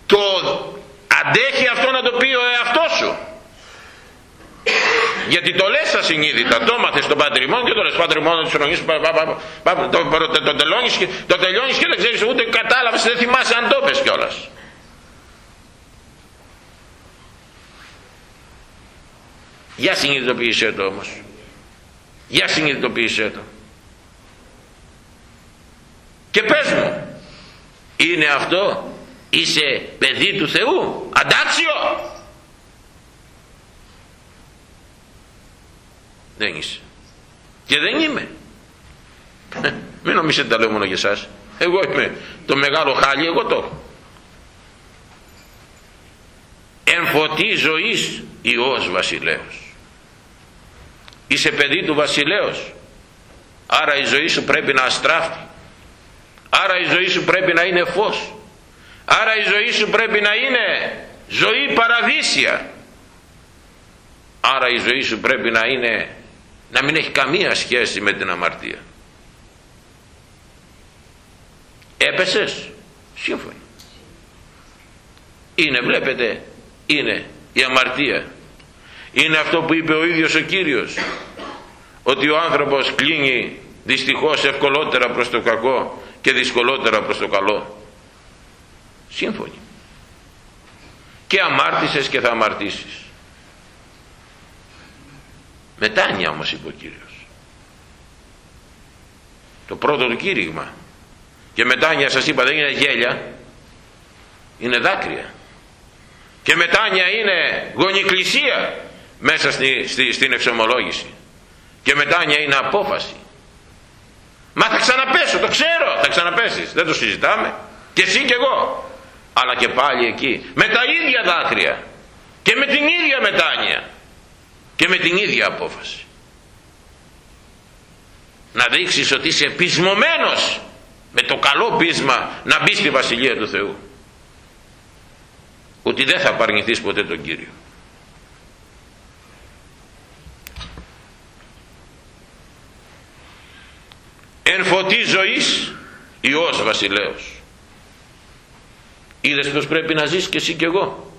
Το αντέχει αυτό να το πει ο εαυτός σου. Γιατί το λες ασυνείδητα το μάθες στον πατριμόν και το λες πατριμόν της ουρανής το, τελειώνεις και, το τελειώνεις και δεν ξέρεις ούτε κατάλαβες δεν θυμάσαι αν το πες κιόλας Για συνειδητοποίησέ το όμως. Για συνειδητοποίησέ το. Και πες μου, είναι αυτό, είσαι παιδί του Θεού, αντάξιο. Δεν είσαι. Και δεν είμαι. Μην νομίζετε τα λέω μόνο για εσάς. Εγώ είμαι το μεγάλο χάλι, εγώ το έχω. Εν φωτή ζωής Υιός βασιλέος είσαι παιδί του βασιλέως. Άρα η ζωή σου πρέπει να αστράφει. Άρα η ζωή σου πρέπει να είναι φως. Άρα η ζωή σου πρέπει να είναι ζωή παραδείσια. Άρα η ζωή σου πρέπει να είναι να μην έχει καμία σχέση με την αμαρτία. Έπεσες; Σύμφωνοι. Είναι βλέπετε είναι η αμαρτία είναι αυτό που είπε ο ίδιος ο Κύριος ότι ο άνθρωπος κλείνει δυστυχώς ευκολότερα προς το κακό και δυσκολότερα προς το καλό. Σύμφωνοι. Και αμάρτησες και θα αμαρτήσεις. Μετάνοια όμως είπε ο Κύριος. Το πρώτο του κήρυγμα. Και μετάνοια σας είπα δεν είναι γέλια. Είναι δάκρυα. Και μετάνοια είναι γονικλησία μέσα στη, στη, στην εξομολόγηση. Και μετάνοια είναι απόφαση. Μα θα ξαναπέσω το ξέρω. Θα ξαναπέσεις. Δεν το συζητάμε. Και εσύ και εγώ. Αλλά και πάλι εκεί. Με τα ίδια δάκρυα. Και με την ίδια μετάνοια. Και με την ίδια απόφαση. Να δείξεις ότι είσαι πεισμωμένος με το καλό πείσμα να μπει στη Βασιλεία του Θεού. Ότι δεν θα απαρνηθείς ποτέ τον Κύριο εν φωτή ζωής Υιός βασιλέος είδες πως πρέπει να ζεις και εσύ και εγώ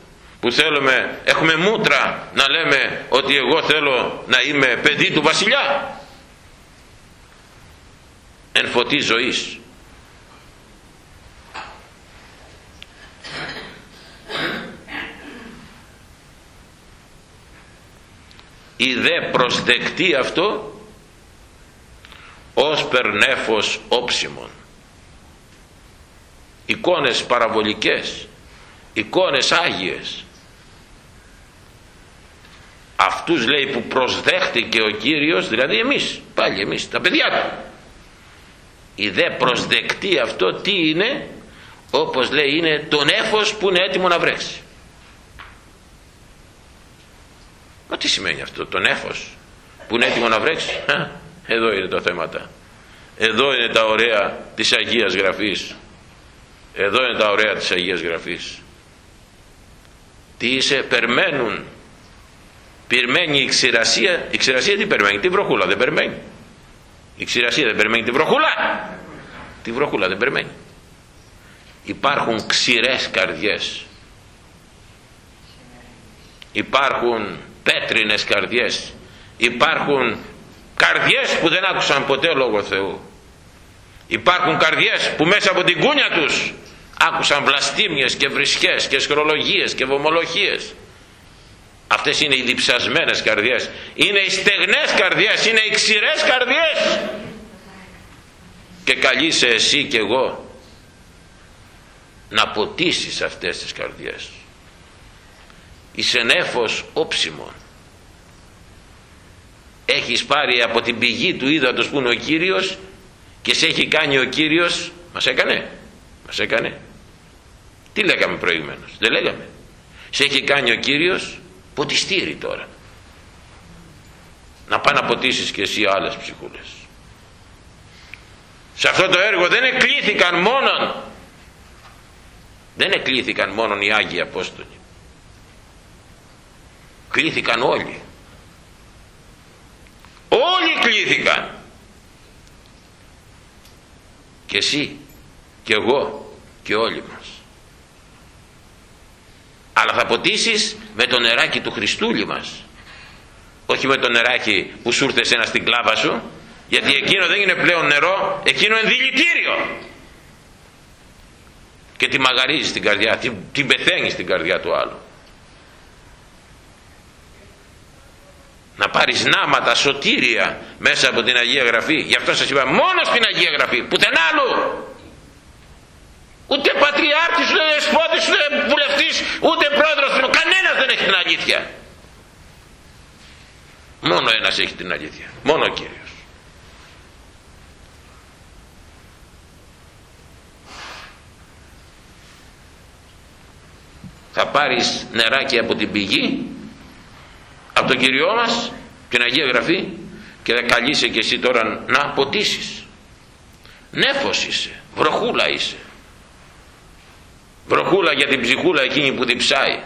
που θέλουμε, έχουμε μούτρα να λέμε ότι εγώ θέλω να είμαι παιδί του βασιλιά. Εν φωτή ζωής. Η δε προσδεκτή αυτό ως περνέφος όψιμον. Εικόνες παραβολικές εικόνες άγιες. Αυτούς λέει που προσδέχτηκε ο Κύριος δηλαδή εμείς πάλι εμείς τα παιδιά του. Η δε προσδεκτή αυτό τι είναι όπως λέει είναι το νέφος που είναι έτοιμο να βρέξει μα τι σημαίνει αυτό το νέφος που είναι έτοιμο να βρέξει εδώ είναι τα θέματα εδώ είναι τα ωραία της Αγίας Γραφής εδώ είναι τα ωραία της Αγίας Γραφής τι είσαι περμένουν Περιμένει η ξηρασία, η ξηρασία τι περιμένει, τη βροχούλα δεν περιμένει. Η ξηρασία δεν περιμένει τη βροχούλα. Τη βροχούλα δεν περιμένει. Υπάρχουν ξηρές καρδιές. Υπάρχουν πέτρινες καρδιές. Υπάρχουν καρδιές που δεν άκουσαν ποτέ λόγος Θεού. Υπάρχουν καρδιές που μέσα από την κούνια τους άκουσαν βλαστήμιες και βρισχές και σκρολογίες και βομολοχίες. Αυτές είναι οι διψασμένες καρδιές. Είναι οι στεγνές καρδιές. Είναι οι ξηρές καρδιές. Και καλείσαι εσύ και εγώ να ποτίσεις αυτές τις καρδιές. Είσαι νέφος όψιμον έχεις πάρει από την πηγή του ύδατος που είναι ο Κύριος και σε έχει κάνει ο Κύριος μας έκανε μας έκανε. Τι λέγαμε προηγουμένως δεν λέγαμε. Σε έχει κάνει ο Κύριος ποτιστήρι τώρα. Να πάει να ποτίσεις και εσύ άλλες ψυχούλες. Σε αυτό το έργο δεν εκλήθηκαν μόνον. Δεν εκλήθηκαν μόνον οι Άγιοι Απόστολοι. Κλήθηκαν όλοι όλοι κλήθηκαν. Και εσύ και εγώ και όλοι μας. Αλλά θα ποτίσεις με το νεράκι του Χριστούλη μας. Όχι με το νεράκι που σου ήρθε ένα στην κλάβα σου γιατί εκείνο δεν είναι πλέον νερό εκείνο είναι δηλητήριο. Και τη μαγαρίζεις την καρδιά την, την πεθαίνεις στην καρδιά του άλλου να πάρεις νάματα σωτήρια μέσα από την Αγία Γραφή γι' αυτό σας είπα μόνος στην Αγία Γραφή πουθενά άλλου ούτε πατριάρχης, ούτε δεσπότης, ούτε βουλευτής, ούτε πρόεδρος, κανένας δεν έχει την αλήθεια. Μόνο ένας έχει την αλήθεια, μόνο ο Κύριος. Θα πάρεις νεράκι από την πηγή, από τον Κυριό μας, την Αγία Γραφή και θα καλείσαι και εσύ τώρα να ποτίσεις. Νέφος είσαι, βροχούλα είσαι. Βροχούλα για την ψυχούλα εκείνη που διψάει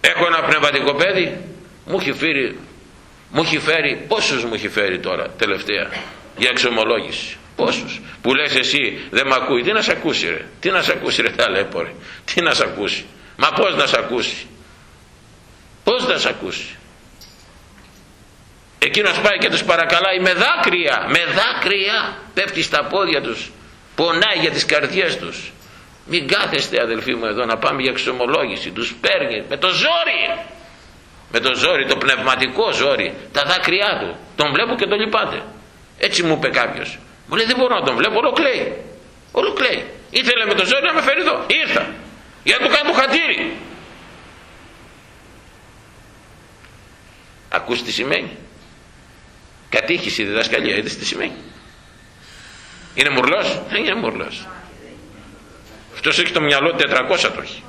έχω ένα πνευματικό παιδί μου έχει φέρει μου έχει φέρει πόσους μου έχει φέρει τώρα τελευταία για εξομολόγηση. Πόσους. Που λες εσύ δεν με ακούει τι να σε ακούσει ρε. Τι να σε ακούσει ρε ταλέπορε τι να σε ακούσει. Μα πως να σε ακούσει πως να σε ακούσει; Εκείνος πάει και τους παρακαλάει με δάκρυα με δάκρυα πέφτει στα πόδια τους πονάει για τις καρδιές τους. Μην κάθεστε αδελφοί μου εδώ να πάμε για εξομολόγηση. Τους παίρνει με το ζόρι. Με το ζόρι, το πνευματικό ζόρι τα δάκρυά του. Τον βλέπω και τον λυπάται. Έτσι μου είπε κάποιος. μου λέει δεν μπορώ να τον βλέπω όλο κλαίει όλο κλαίει. Ήθελε με το ζόρι να με φέρει εδώ. Ήρθα. Για να του κάνω το χατήρι ακούς τι σημαίνει. Κατήχηση διδασκαλία είδες τι σημαίνει. Είναι μουρλός; Δεν είναι μουρλός. Αυτός έχει το μυαλό 400 το έχει.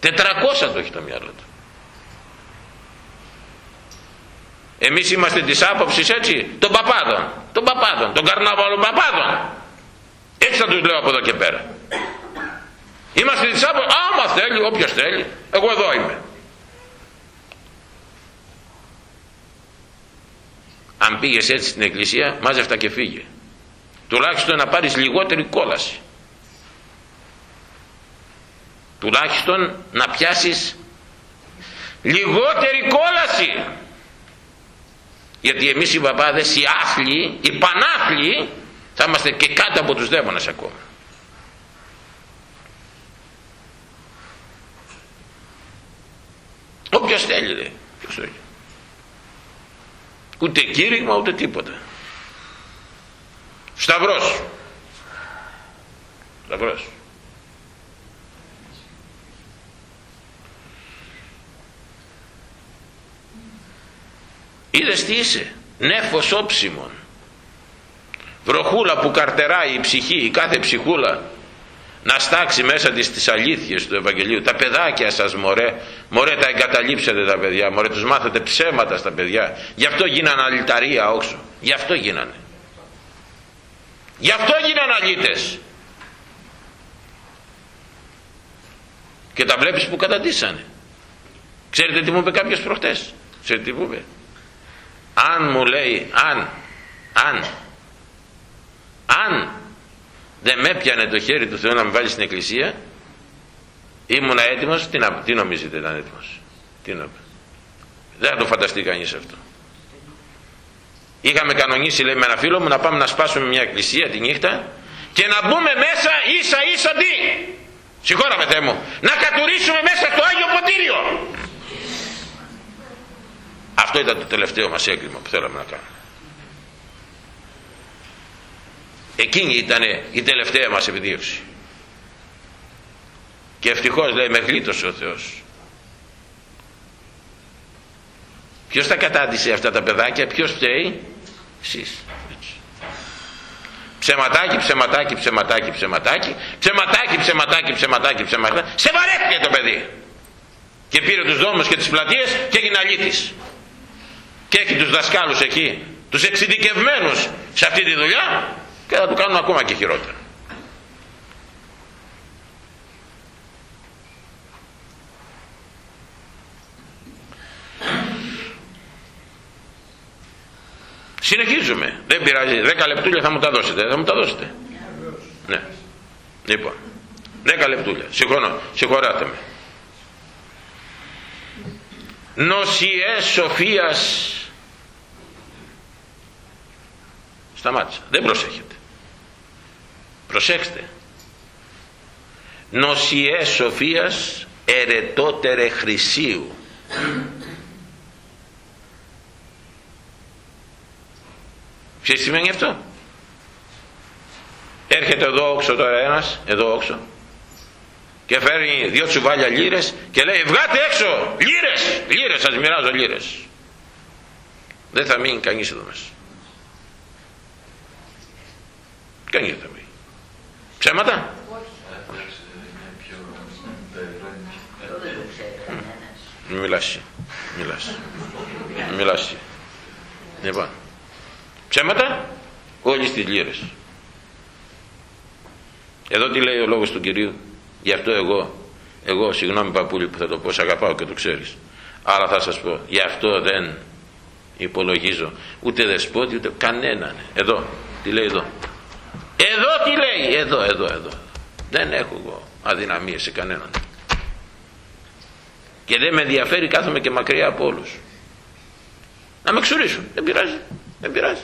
400 το έχει το μυαλό του. Εμείς είμαστε της άποψης έτσι των παπάδων. Των παπάδων, των καρναβαλων παπάδων. Έτσι θα τους λέω από εδώ και πέρα. Είμαστε της άποψης άμα θέλει όποιος θέλει εγώ εδώ είμαι αν πήγες έτσι στην εκκλησία μάζευτα και φύγε. Τουλάχιστον να πάρεις λιγότερη κόλαση. Τουλάχιστον να πιάσεις λιγότερη κόλαση. Γιατί εμείς οι παπάδες οι άθλοι οι πανάθλοι θα είμαστε και κάτω από τους δαίμονες ακόμα. Όποιος θέλει δε ποιος θέλει ούτε κήρυγμα ούτε τίποτα. Σταυρός. Σταυρός. Είδες τι είσαι; Νέφος όψιμον. Βροχούλα που καρτεράει η ψυχή η κάθε ψυχούλα να στάξει μέσα της τις αλήθειες του Ευαγγελίου. Τα παιδάκια σας μωρέ. Μωρέ τα εγκαταλείψετε τα παιδιά. Μωρέ τους μάθετε ψέματα στα παιδιά. Γι' αυτό γίνανε αλυταρία όξω γι' αυτό γίνανε. Γι' αυτό γίνανε αλήτες. Και τα βλέπεις που καταντήσανε. Ξέρετε τι μου είπε κάποιος προχτές; Ξέρετε τι μου είπε; Αν μου λέει αν αν αν δεν με έπιανε το χέρι του Θεού να με βάλει στην εκκλησία. Ήμουνα έτοιμος. Τι, να, τι νομίζετε ήταν έτοιμος; Τι να, δεν θα το φανταστεί κανείς αυτό. Είχαμε κανονίσει λέει με ένα φίλο μου να πάμε να σπάσουμε μια εκκλησία τη νύχτα και να μπούμε μέσα ίσα ίσα τι. Συγχώραμε Θεέ μου. Να κατουρίσουμε μέσα στο Άγιο Ποτήριο. Αυτό ήταν το τελευταίο μας έγκλημα που θέλαμε να κάνουμε Εκείνη ήταν η τελευταία μας επιδίωξη. Και ευτυχώς λέει με γλίτωσε ο Θεός. Ποιος τα κατάντησε αυτά τα παιδάκια, ποιος φταίει, εσείς. Ψεματάκι, ψεματάκι, ψεματάκι, ψεματάκι, ψεματάκι, ψεματάκι, ψεματάκι, ψεματάκι. Σε βαρέθηκε το παιδί. Και πήρε τους δρόμους και τις πλατείες και έγινε αλήθης. Και έχει τους δασκάλους εκεί, τους εξειδικευμένους σε αυτή τη δουλειά και θα του κάνουν ακόμα και χειρότερα. Συνεχίζουμε. Δεν πειράζει. Δέκα λεπτούλια θα μου τα δώσετε. Θα μου τα δώσετε. Ναι. Λοιπόν. Δέκα λεπτούλια. Συγχωρώ. Συγχωράτε με. Νοσιές σοφίας σταμάτησα δεν προσέχετε προσέξτε. Νοσιές σοφίας ερετότερε χρυσίου. Ποιο σημαίνει αυτό; Έρχεται εδώ όξω τώρα ένας εδώ όξω και φέρνει δυο τσουβάλια λύρες και λέει βγάτε έξω λύρες λύρες σας μοιράζω λύρες δεν θα μείνει κανείς εδώ μέσα. Κανείς δεν θα μείνει ψέματα; Μιλάς μιλάς. Μιλάς λοιπόν ψέματα; Όλοι στις λύρες. Εδώ τι λέει ο λόγος του Κυρίου; Γι' αυτό εγώ εγώ συγγνώμη παππούλη που θα το πω σε αγαπάω και το ξέρεις. Αλλά θα σας πω γι' αυτό δεν υπολογίζω ούτε δεσπότη ούτε κανέναν. Εδώ τι λέει εδώ; Εδώ τι λέει; Εδώ εδώ εδώ. Δεν έχω εγώ αδυναμίες σε κανέναν. Και δεν με ενδιαφέρει κάθομαι και μακριά από όλους. Να με ξουρίσουν δεν πειράζει. Δεν πειράζει.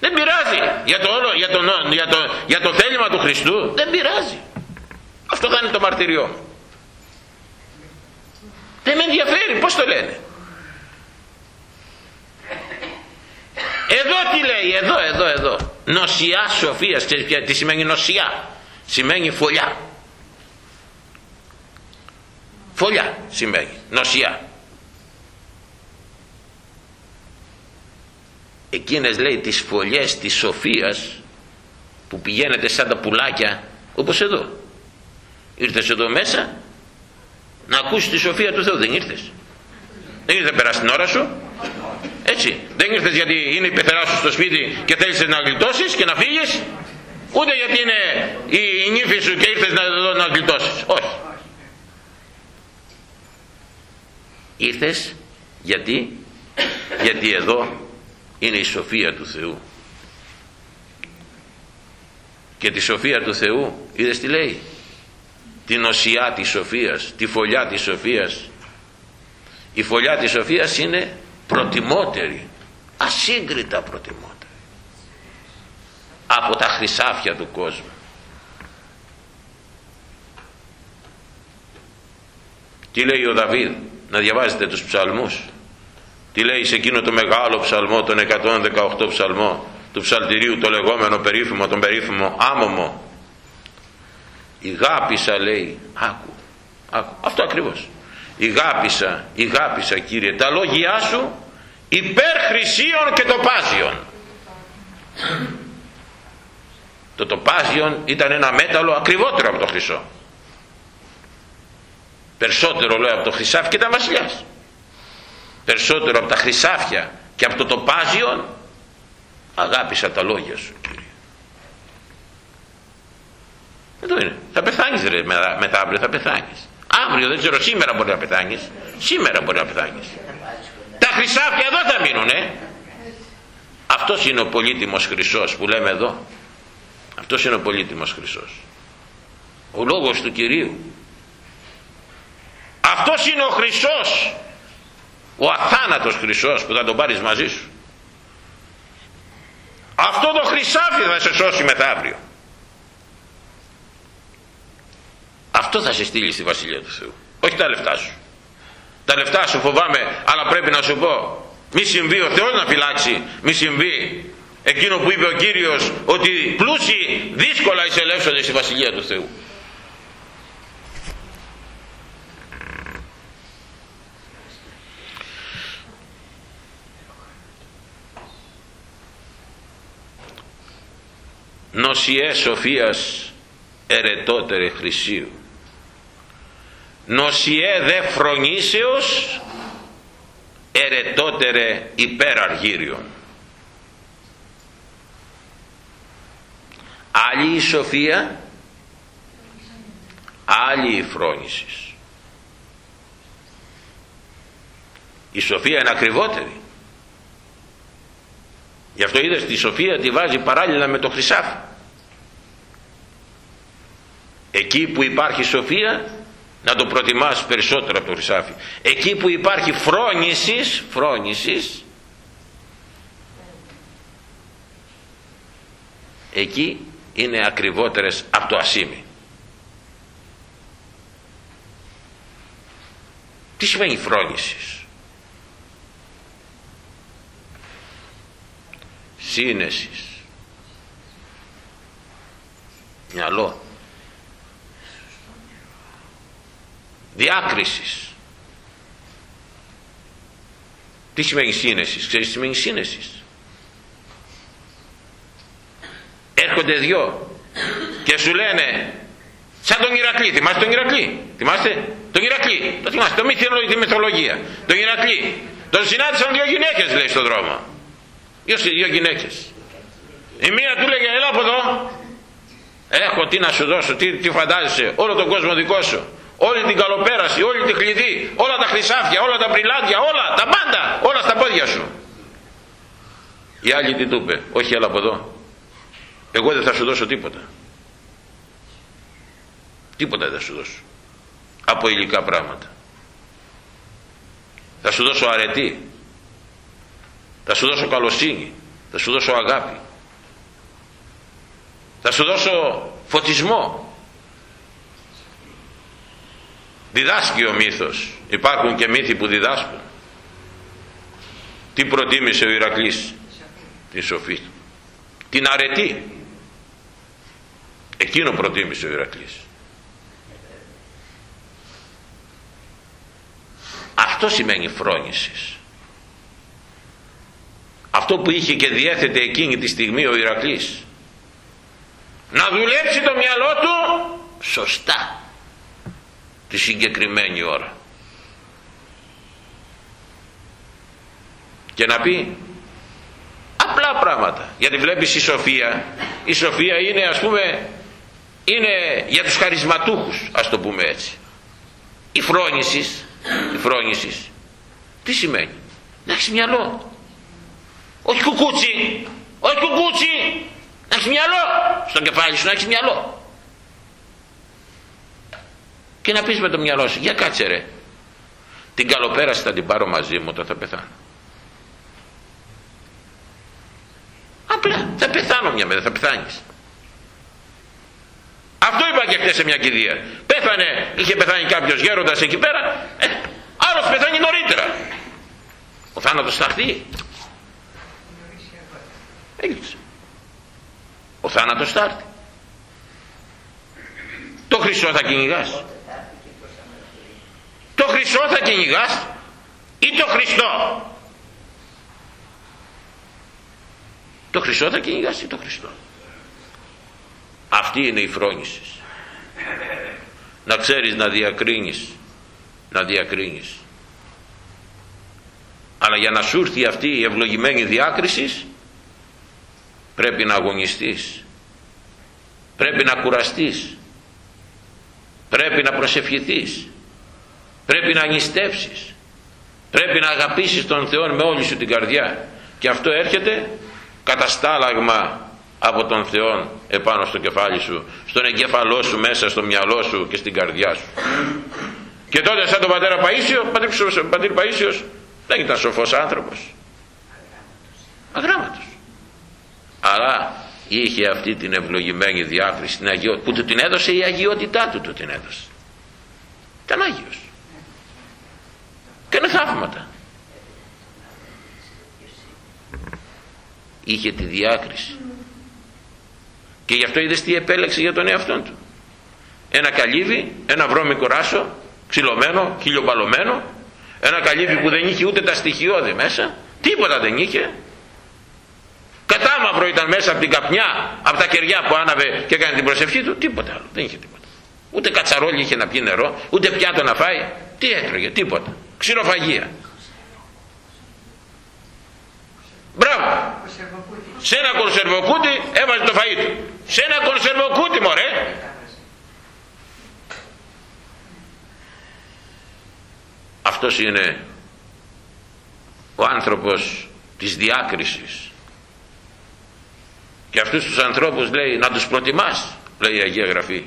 Δεν πειράζει. Για το, όλο, για, το, για, το, για το θέλημα του Χριστού δεν πειράζει. Αυτό θα είναι το μαρτυριό μου δεν με ενδιαφέρει. Πως το λένε; Εδώ τι λέει εδώ εδώ εδώ. Νοσιά σοφίας τι σημαίνει νοσιά. Σημαίνει φωλιά. Φωλιά σημαίνει νοσιά. Εκείνες λέει τις φωλιές της σοφίας που πηγαίνετε σαν τα πουλάκια όπως εδώ. Ήρθες εδώ μέσα να ακούσεις τη σοφία του Θεού δεν ήρθες. Δεν ήρθες να περάσει την ώρα σου έτσι. Δεν ήρθες γιατί είναι η πεθερά σου στο σπίτι και θέλεις να γλιτώσεις και να φύγεις; Ούτε γιατί είναι η, η νύφη σου και ήρθες να, να γλιτώσεις. Όχι. Ήρθες γιατί γιατί εδώ είναι η σοφία του Θεού. Και τη σοφία του Θεού είδες τι λέει; Την οσιά της σοφίας τη φωλιά της σοφίας. Η φωλιά της σοφίας είναι προτιμότερη ασύγκριτα προτιμότερη από τα χρυσάφια του κόσμου. Τι λέει ο Δαβίδ να διαβάζετε τους ψαλμούς; Τι λέει σε εκείνο το μεγάλο ψαλμό τον 118 ψαλμό του ψαλτηρίου το λεγόμενο περίφημο τον περίφημο άμωμο η γάπησα λέει άκου, άκου αυτό ακριβώς. Η γάπησα, η γάπησα Κύριε τα λόγια σου υπέρ χρυσίων και τοπάζιων. Το τοπάζιον ήταν ένα μέταλλο ακριβότερο από το χρυσό. Περισσότερο λέω από το χρυσάφι και ήταν βασιλιάς. Περισσότερο από τα χρυσάφια και από το τοπάζιον αγάπησα τα λόγια σου Κύριε. Εδώ είναι. Θα πεθάνεις ρε μετά αύριο θα πεθάνεις. Αύριο δεν ξέρω σήμερα μπορεί να πεθάνεις. Σήμερα μπορεί να πεθάνεις τα χρυσάφια εδώ θα μείνουνε. Αυτός είναι ο πολύτιμος χρυσός που λέμε εδώ. Αυτός είναι ο πολύτιμος χρυσός. Ο λόγος του Κυρίου. Αυτός είναι ο χρυσός. Ο αθάνατος χρυσός που θα τον πάρεις μαζί σου. Αυτό το χρυσάφι θα σε σώσει μεθαύριο. Αυτό θα σε στείλει στη Βασιλεία του Θεού. Όχι τα λεφτά σου τα λεφτά σου φοβάμαι αλλά πρέπει να σου πω. Μη συμβεί ο Θεός να φυλάξει μη συμβεί. Εκείνο που είπε ο Κύριος ότι πλούσιοι δύσκολα εισελεύσονται στη Βασιλεία του Θεού. Νοσιές σοφίας ερετότερε χρυσίου νοσιέ δε φρονήσεως ερετότερε υπέρ αργύριον. Άλλη η σοφία άλλη η φρόνησης. Η σοφία είναι ακριβότερη. Γι' αυτό είδες τη σοφία τη βάζει παράλληλα με το χρυσάφι. Εκεί που υπάρχει σοφία να το προτιμάς περισσότερο από το χρυσάφι. Εκεί που υπάρχει φρόνησης φρόνησης εκεί είναι ακριβότερες από το ασίμι. Τι σημαίνει φρόνησης; Σύνεσης. Μυαλό διάκρισης. Τι σημαίνει σύνεσης ξέρεις τι σημαίνει σύνεσης; Έρχονται δυο και σου λένε σαν τον Ηρακλή θυμάστε τον Ηρακλή θυμάστε τον Ηρακλή το θυμάστε το μύθινο τη μυθολογία. Τον Ηρακλή τον συνάντησαν δύο γυναίκες λέει στον δρόμο. Δύο, δύο γυναίκες. Η μία του λέγε έλα από εδώ. Έχω τι να σου δώσω τι, τι φαντάζεσαι όλο τον κόσμο δικό σου όλη την καλοπέραση, όλη τη χλειδί, όλα τα χρυσάφια, όλα τα μπριλάντια, όλα, τα πάντα, όλα στα πόδια σου. Η άλλη τι του είπε, όχι έλα από εδώ, εγώ δεν θα σου δώσω τίποτα. Τίποτα δεν θα σου δώσω. Από υλικά πράγματα. Θα σου δώσω αρετή, θα σου δώσω καλοσύνη θα σου δώσω αγάπη θα σου δώσω φωτισμό διδάσκει ο μύθος. Υπάρχουν και μύθοι που διδάσκουν. Τι προτίμησε ο Ηρακλής; Τη σοφή την αρετή. Εκείνο προτίμησε ο Ηρακλής. Αυτό σημαίνει φρόνησης. Αυτό που είχε και διέθετε εκείνη τη στιγμή ο Ηρακλής. Να δουλέψει το μυαλό του σωστά τη συγκεκριμένη ώρα. Και να πει απλά πράγματα. Γιατί βλέπεις η σοφία η σοφία είναι ας πούμε είναι για τους χαρισματούχους ας το πούμε έτσι. Η φρόνησης η φρόνησης τι σημαίνει; Να έχεις μυαλό. Όχι κουκούτσι όχι κουκούτσι να έχεις μυαλό. Στο κεφάλι σου να έχεις μυαλό και να πεις με το μυαλό σου για κάτσε ρε. Την καλοπέραση θα την πάρω μαζί μου όταν θα πεθάνω. Απλά θα πεθάνω μια μέρα θα πεθάνεις. Αυτό είπα και χθες σε μια κηδεία. Πέθανε είχε πεθάνει κάποιος γέροντας εκεί πέρα. Ε, άλλος πεθάνει νωρίτερα. Ο θάνατος θα έρθει. Έγινε. Ο θάνατος θα έρθει. Το χρυσό θα κυνηγάς. Το χρυσό θα κυνηγάς ή το Χριστό; Το χρυσό θα κυνηγάς ή το Χριστό; Αυτή είναι η φρόνησης. Να ξέρεις να διακρίνεις. Να διακρίνεις. Αλλά για να σου έρθει αυτή η ευλογημένη διάκριση πρέπει να αγωνιστείς πρέπει να κουραστείς πρέπει να προσευχηθείς πρέπει να νηστεύσεις. Πρέπει να αγαπήσεις τον Θεό με όλη σου την καρδιά. Και αυτό έρχεται καταστάλαγμα από τον Θεό επάνω στο κεφάλι σου στον εγκέφαλό σου μέσα στο μυαλό σου και στην καρδιά σου. Και τότε σαν τον πατέρα Παΐσιο πατήρ, πατήρ Παΐσιος δεν ήταν σοφός άνθρωπος. Αγράμματος. Αλλά είχε αυτή την ευλογημένη διάκριση την αγιο... που του την έδωσε η αγιότητά του του την έδωσε. Ήταν Άγιος έκανε θαύματα είχε τη διάκριση και γι' αυτό είδες τι επέλεξε για τον εαυτό του ένα καλύβι, ένα βρώμικο ράσο ξυλωμένο, χιλιοπαλωμένο ένα καλύβι που δεν είχε ούτε τα στοιχειώδη μέσα τίποτα δεν είχε Κατάμαυρο ήταν μέσα από την καπνιά, από τα κεριά που άναβε και έκανε την προσευχή του, τίποτα άλλο. Δεν είχε τίποτα. Ούτε κατσαρόλι είχε να πιει νερό, ούτε πιάτο να φάει. Τι έτρωγε, τίποτα. Ξηροφαγία. Μπράβο. Σε ένα κονσερβοκούτι έβαζε το φαΐ του. Σε ένα κονσερβοκούτι μωρέ. Αυτός είναι ο άνθρωπος της διάκρισης και αυτούς τους ανθρώπους λέει να τους προτιμάς λέει η Αγία Γραφή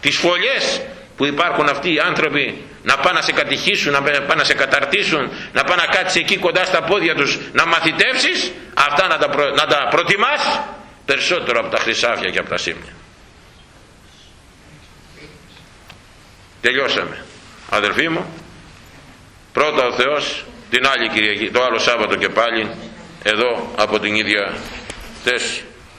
τις φωλιές που υπάρχουν αυτοί οι άνθρωποι να πάνε να σε κατηχήσουν, να πάνε να σε καταρτήσουν, να πάνε να κάτσεις εκεί κοντά στα πόδια τους να μαθητεύσεις, αυτά να τα, προ, να τα προτιμάς περισσότερο από τα χρυσάφια και από τα σύμνια. Τελειώσαμε. Αδελφοί μου, πρώτα ο Θεός, την άλλη Κυριακή, το άλλο Σάββατο και πάλι, εδώ από την ίδια θέση.